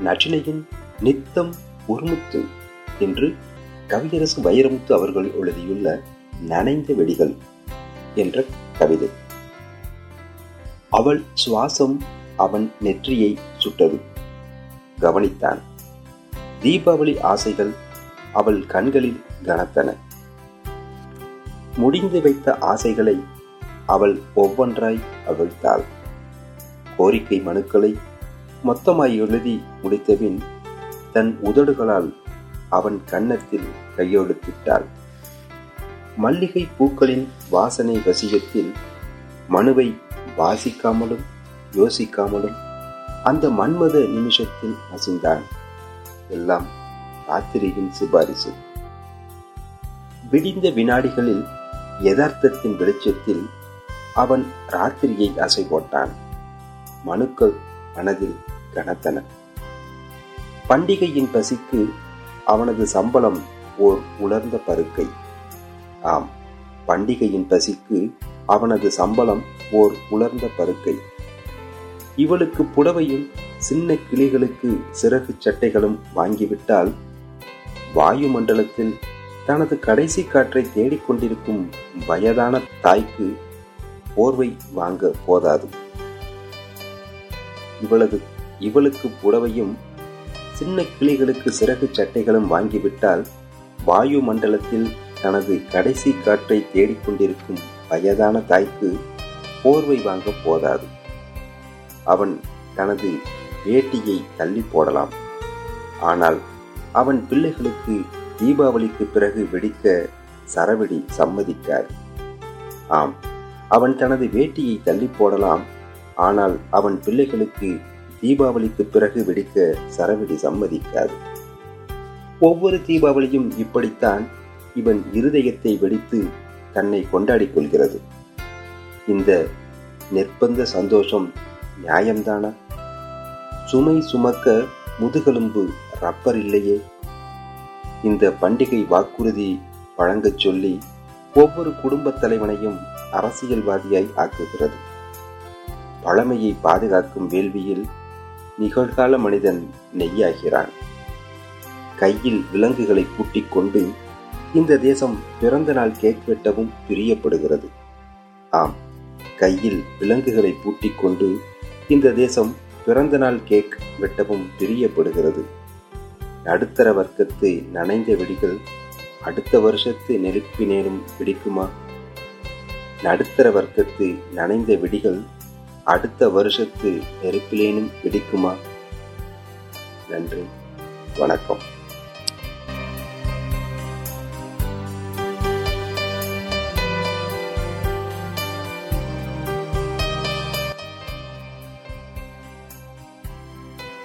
நச்சினையின் நித்தம் உருமுத்து என்று கவியரசு வைரமுத்து அவர்கள் எழுதியுள்ள நனைந்த வெடிகள் என்ற கவிதை. அவள் சுவாசம் அவன் நெற்றியை சுட்டது. கவனித்தான். தீபாவளி ஆசைகள் அவள் கண்களில் கனத்தன. முடிந்து வைத்த ஆசைகளை அவள் ஒவ்வொன்றாய் அவிழ்த்தாள். கோரிக்கை மனுக்களை மொத்தமாய் எழுதி முடித்தபின் தன் உதடுகளால் அவன் கன்னத்தில் கையெழுத்திட்டாள். மல்லிகை பூக்களின் வாசனை வசியத்தில் மனுவை வாசிக்காமலும் யோசிக்காமலும் அந்த மன்மத நிமிஷத்தில் அசிந்தான். எல்லாம் ராத்திரியின் சிபாரிசு. விடிந்த வினாடிகளில் யதார்த்தத்தின் வெளிச்சத்தில் அவன் ராத்திரியை அசை போட்டான் மனுக்கள் மனதில் கனத்தன. பண்டிகையின் பசிக்கு அவனது சம்பளம் ஓர் உலர்ந்த பருக்கை. ஆம் பண்டிகையின் பசிக்கு அவனது சம்பளம் ஓர் உலர்ந்த பருக்கை. இவளுக்கு புடவையும் சின்ன கிளிகளுக்கு சிறகு சட்டைகளும் வாங்கிவிட்டால் வாயுமண்டலத்தில் தனது கடைசி காற்றை தேடிக்கொண்டிருக்கும் வயதான தாய்க்கு போர்வை வாங்க போதாது. இவளது இவளுக்கு புடவையும் சின்ன கிளிகளுக்கு சிறகு சட்டைகளும் வாங்கிவிட்டால் வாயு மண்டலத்தில் தனது கடைசி காற்றை தேடிக்கொண்டிருக்கும் வயதான தாய்க்கு போர்வை வாங்க போதாது. அவன் தனது வேட்டியை தள்ளி போடலாம். ஆனால் அவன் பிள்ளைகளுக்கு தீபாவளிக்கு பிறகு வெடிக்க சரவெடி சம்மதிக்கார் ஆம் அவன் தனது வேட்டியை தள்ளி போடலாம். ஆனால் அவன் பிள்ளைகளுக்கு தீபாவளிக்கு பிறகு வெடிக்க சரவெடி சம்மதிக்காது. ஒவ்வொரு தீபாவளியும் இப்படித்தான் இவன் இருதயத்தை வெடித்து தன்னை கொண்டாடிக் கொள்கிறது. இந்த நிர்பந்த சந்தோஷம் நியாயம்தானா? சுமை சுமக்க முதுகெலும்பு ரப்பர் இல்லையே? இந்த பண்டிகை வாக்குறுதி வழங்கச் சொல்லி ஒவ்வொரு குடும்பத் தலைவனையும் அரசியல்வாதியாய் ஆக்குகிறது. பழமையை பாதுகாக்கும் வேள்வியில் நிகழ்கால மனிதன் நெய்யாகிறான். கையில் விலங்குகளை பூட்டிக் கொண்டு இந்த தேசம் பிறந்த நாள் கேக் வெட்டவும் பிரியப்படுகிறது. ஆம் கையில் விலங்குகளை பூட்டிக் கொண்டு இந்த தேசம் பிறந்த நாள் கேக் வெட்டவும் பிரியப்படுகிறது. நடுத்தர வர்க்கத்து நனைந்த வெடிகள் அடுத்த வருஷத்து நெருப்பினேனும் பிடிக்குமா நடுத்தர வர்க்கத்து நனைந்த வெடிகள் அடுத்த வருஷத்து நெருப்பிலேனும் பிடிக்குமா நன்றி. வணக்கம்.